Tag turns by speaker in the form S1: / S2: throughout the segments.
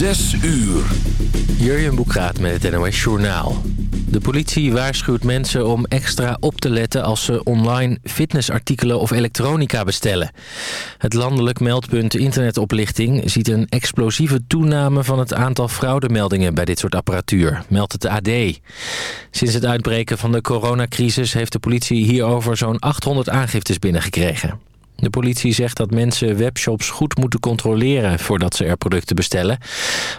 S1: Zes uur.
S2: Jurjen Boekraat met het NOS Journaal. De politie waarschuwt mensen om extra op te letten... als ze online fitnessartikelen of elektronica bestellen. Het landelijk meldpunt internetoplichting... ziet een explosieve toename van het aantal fraudemeldingen... bij dit soort apparatuur, meldt het AD. Sinds het uitbreken van de coronacrisis... heeft de politie hierover zo'n 800 aangiftes binnengekregen. De politie zegt dat mensen webshops goed moeten controleren voordat ze er producten bestellen.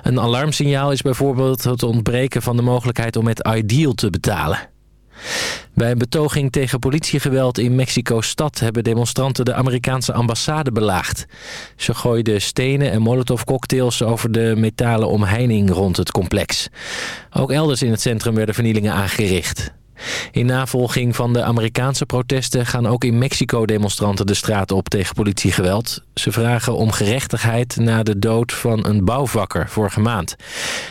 S2: Een alarmsignaal is bijvoorbeeld het ontbreken van de mogelijkheid om met Ideal te betalen. Bij een betoging tegen politiegeweld in Mexico-stad... hebben demonstranten de Amerikaanse ambassade belaagd. Ze gooiden stenen en molotovcocktails over de metalen omheining rond het complex. Ook elders in het centrum werden vernielingen aangericht. In navolging van de Amerikaanse protesten gaan ook in Mexico demonstranten de straat op tegen politiegeweld. Ze vragen om gerechtigheid na de dood van een bouwvakker vorige maand.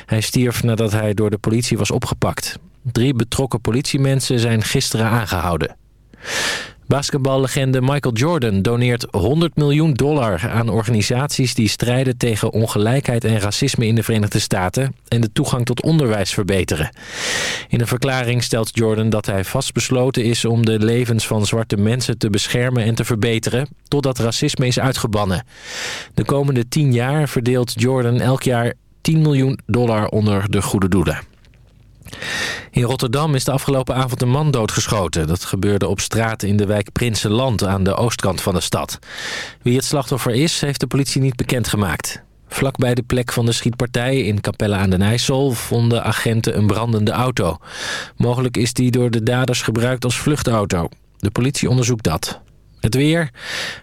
S2: Hij stierf nadat hij door de politie was opgepakt. Drie betrokken politiemensen zijn gisteren aangehouden. Basketballegende Michael Jordan doneert 100 miljoen dollar aan organisaties die strijden tegen ongelijkheid en racisme in de Verenigde Staten en de toegang tot onderwijs verbeteren. In een verklaring stelt Jordan dat hij vastbesloten is om de levens van zwarte mensen te beschermen en te verbeteren totdat racisme is uitgebannen. De komende 10 jaar verdeelt Jordan elk jaar 10 miljoen dollar onder de goede doelen. In Rotterdam is de afgelopen avond een man doodgeschoten. Dat gebeurde op straat in de wijk Prinsenland aan de oostkant van de stad. Wie het slachtoffer is, heeft de politie niet bekendgemaakt. Vlakbij de plek van de schietpartij in Capelle aan den IJssel vonden agenten een brandende auto. Mogelijk is die door de daders gebruikt als vluchtauto. De politie onderzoekt dat. Het weer.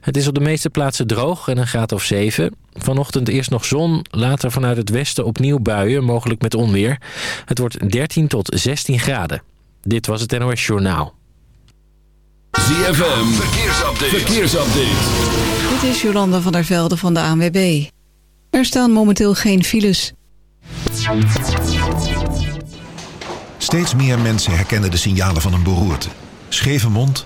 S2: Het is op de meeste plaatsen droog en een graad of 7. Vanochtend eerst nog zon, later vanuit het westen opnieuw buien, mogelijk met onweer. Het wordt 13 tot 16 graden. Dit was het NOS Journaal.
S1: ZFM, verkeersupdate. verkeersupdate.
S3: Dit is Jolanda van der Velde van de ANWB. Er staan momenteel geen files.
S4: Steeds meer mensen herkennen de signalen van een beroerte. Scheve mond,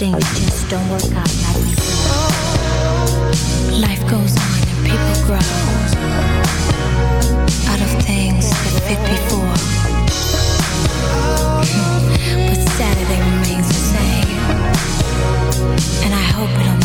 S5: things
S6: just don't
S7: work out like we. Life goes on and people grow out of things that fit before. Hmm. but Saturday remains the same, and I hope it'll.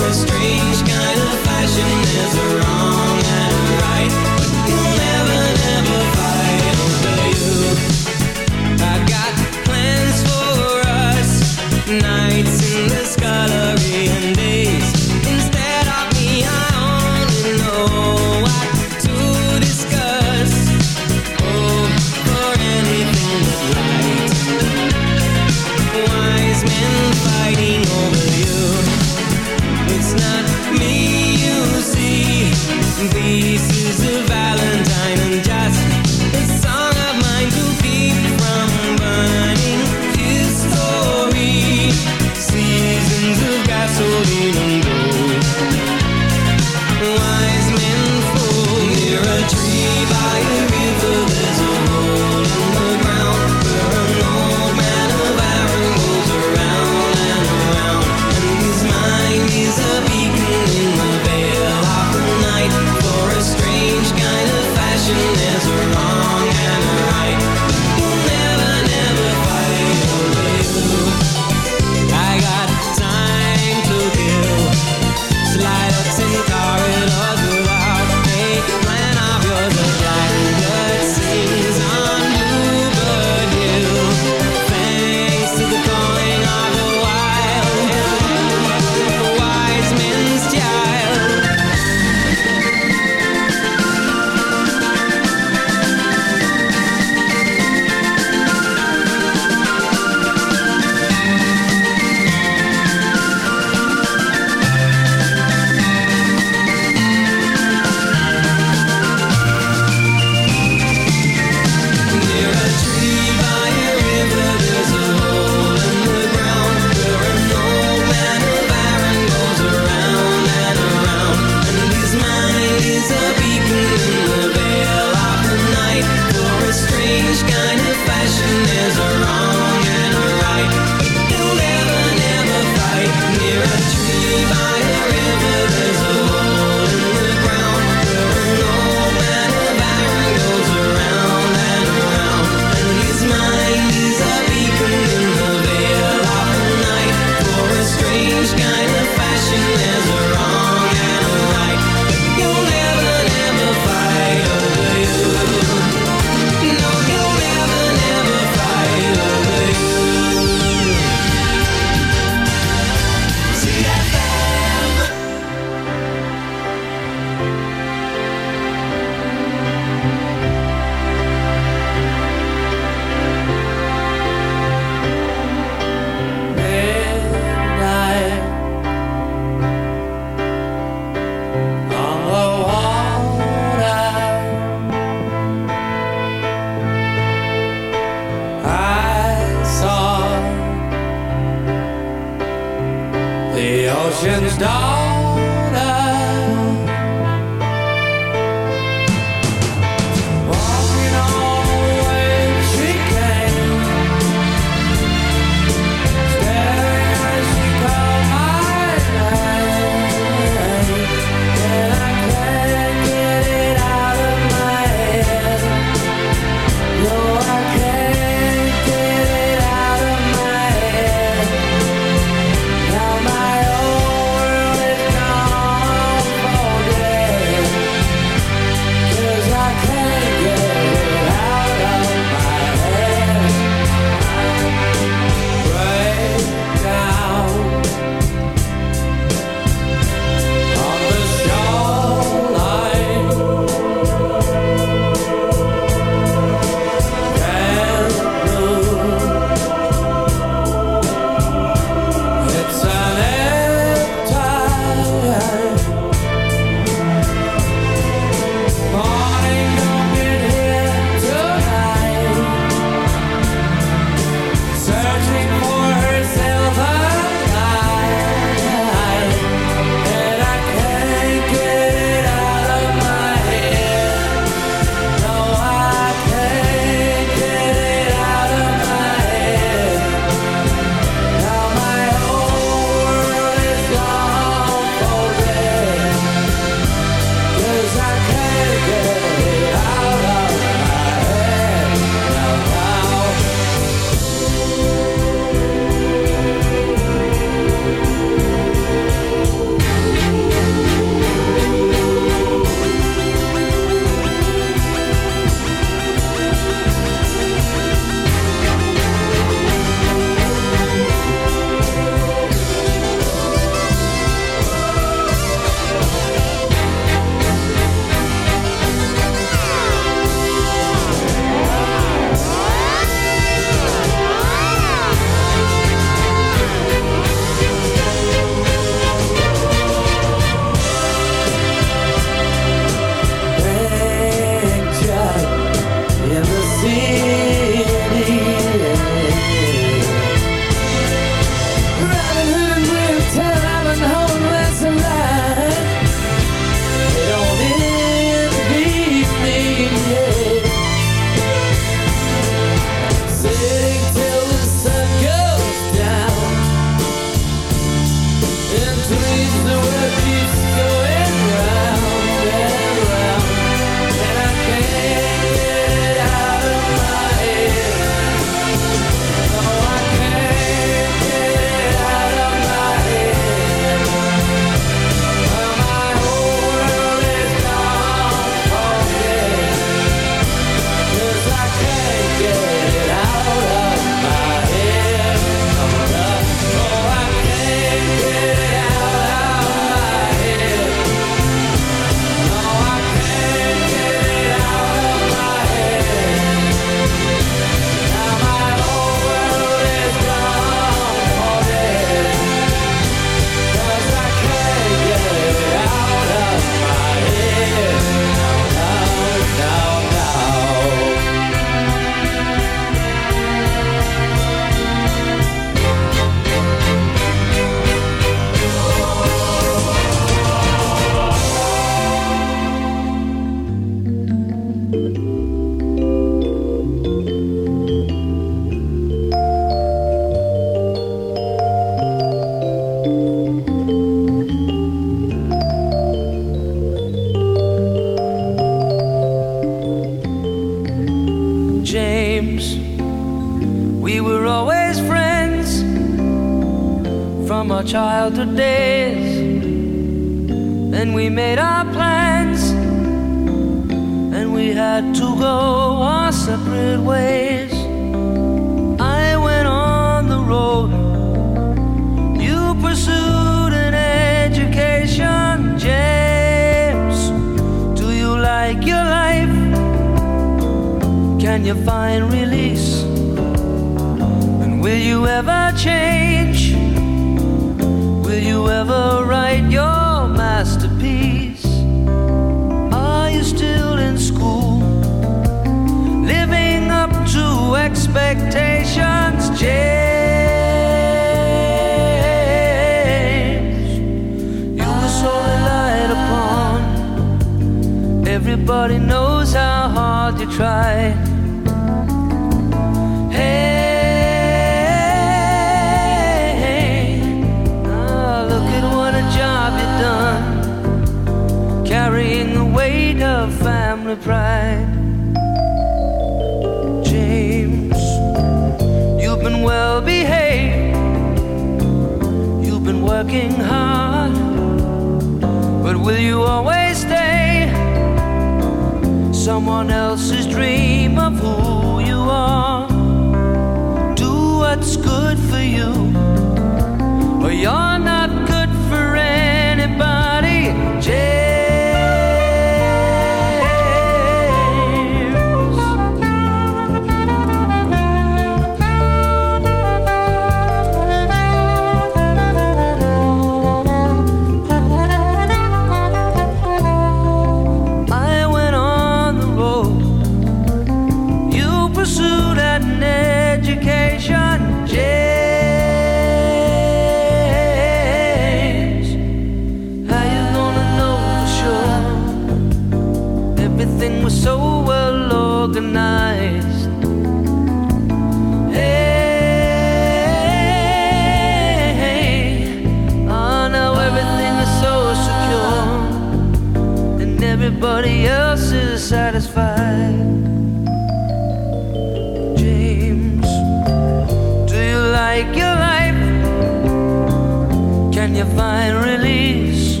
S8: Find release?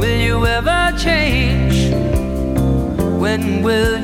S8: Will you ever change? When will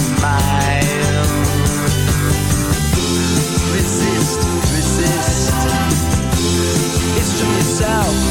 S9: Out.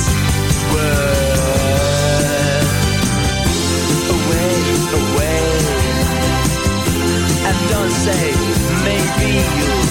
S5: say maybe you'll